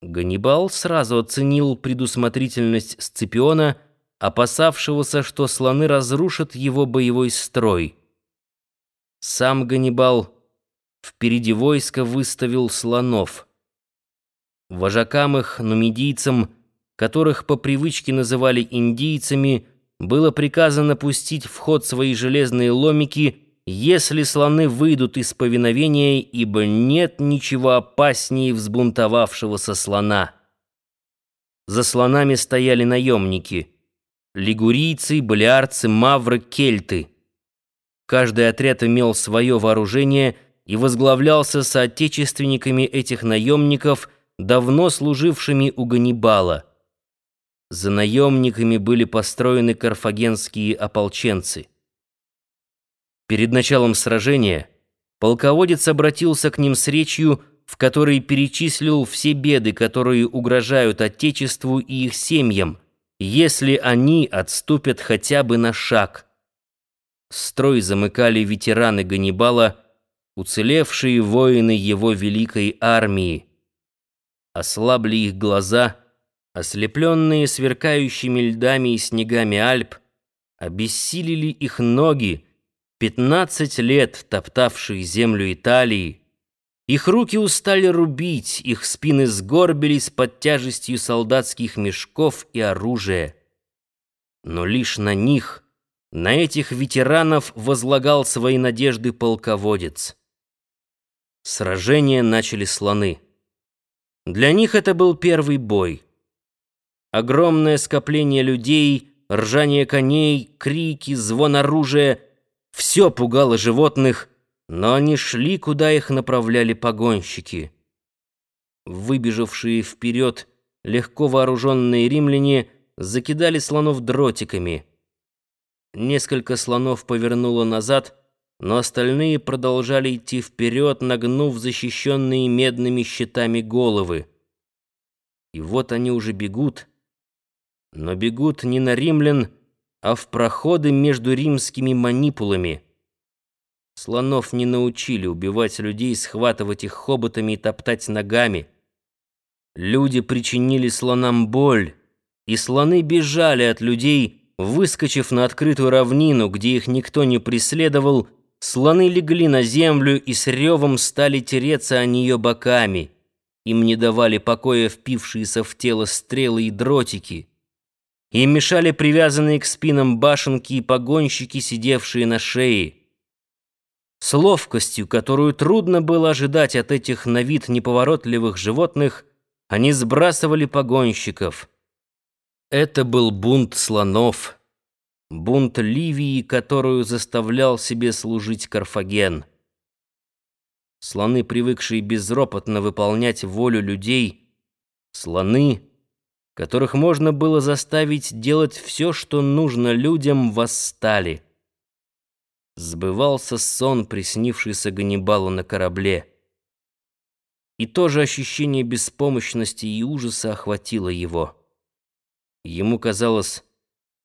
Ганнибал сразу оценил предусмотрительность Сципиона, опасавшегося, что слоны разрушат его боевой строй. Сам Ганнибал впереди войска выставил слонов. Вожакам их, нумидийцам, которых по привычке называли индийцами, было приказано пустить в ход свои железные ломики, если слоны выйдут из повиновения, ибо нет ничего опаснее взбунтовавшегося слона. За слонами стояли наемники — лигурийцы, балиарцы, мавры, кельты. Каждый отряд имел свое вооружение и возглавлялся соотечественниками этих наемников, давно служившими у Ганнибала. За наемниками были построены карфагенские ополченцы. Перед началом сражения полководец обратился к ним с речью, в которой перечислил все беды, которые угрожают Отечеству и их семьям, если они отступят хотя бы на шаг. Строй замыкали ветераны Ганнибала, уцелевшие воины его великой армии. Ослабли их глаза — ослепленные сверкающими льдами и снегами Альп, обессилили их ноги, пятнадцать лет топтавшие землю Италии. Их руки устали рубить, их спины сгорбились под тяжестью солдатских мешков и оружия. Но лишь на них, на этих ветеранов возлагал свои надежды полководец. Сражение начали слоны. Для них это был первый бой — Огромное скопление людей, ржание коней, крики, звон оружия — все пугало животных, но они шли, куда их направляли погонщики. Выбежавшие вперед легко вооруженные римляне закидали слонов дротиками. Несколько слонов повернуло назад, но остальные продолжали идти вперед, нагнув защищенные медными щитами головы. И вот они уже бегут — но бегут не на римлян, а в проходы между римскими манипулами. Слонов не научили убивать людей, схватывать их хоботами и топтать ногами. Люди причинили слонам боль, и слоны бежали от людей, выскочив на открытую равнину, где их никто не преследовал, слоны легли на землю и с ревом стали тереться о нее боками. Им не давали покоя впившиеся в тело стрелы и дротики. Им мешали привязанные к спинам башенки и погонщики, сидевшие на шее. С ловкостью, которую трудно было ожидать от этих на вид неповоротливых животных, они сбрасывали погонщиков. Это был бунт слонов, бунт Ливии, которую заставлял себе служить Карфаген. Слоны, привыкшие безропотно выполнять волю людей, слоны — которых можно было заставить делать все, что нужно людям, восстали. Сбывался сон, приснившийся Ганнибалу на корабле. И то же ощущение беспомощности и ужаса охватило его. Ему казалось,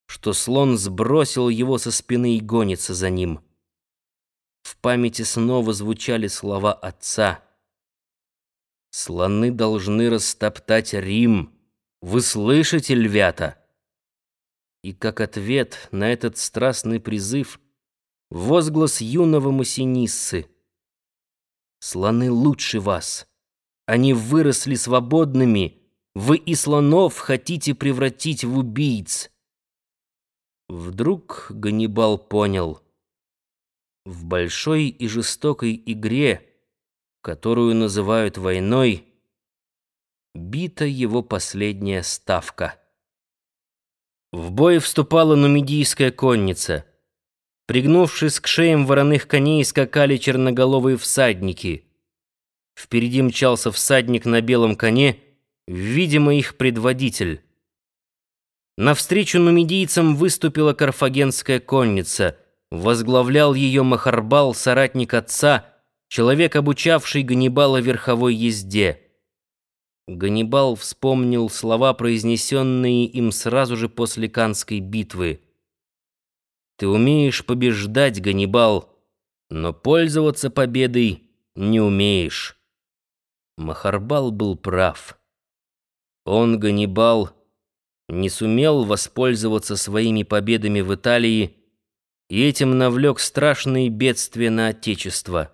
что слон сбросил его со спины и гонится за ним. В памяти снова звучали слова отца. «Слоны должны растоптать Рим». Вы слышите, львята?» И как ответ на этот страстный призыв возглас юного Массиниссы. «Слоны лучше вас. Они выросли свободными. Вы и слонов хотите превратить в убийц». Вдруг Ганнибал понял. В большой и жестокой игре, которую называют войной, бита его последняя ставка. В бой вступала нумидийская конница. Пригнувшись к шеям вороных коней, скакали черноголовые всадники. Впереди мчался всадник на белом коне, видимо, их предводитель. Навстречу нумидийцам выступила карфагенская конница. Возглавлял ее Махарбал, соратник отца, человек, обучавший Ганнибала верховой езде. Ганнибал вспомнил слова, произнесенные им сразу же после Канской битвы. «Ты умеешь побеждать, Ганнибал, но пользоваться победой не умеешь». Махарбал был прав. Он, Ганнибал, не сумел воспользоваться своими победами в Италии и этим навлек страшные бедствия на Отечество.